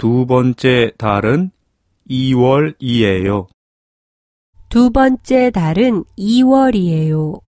두 번째 달은 2월이에요. 두 번째 달은 2월이에요.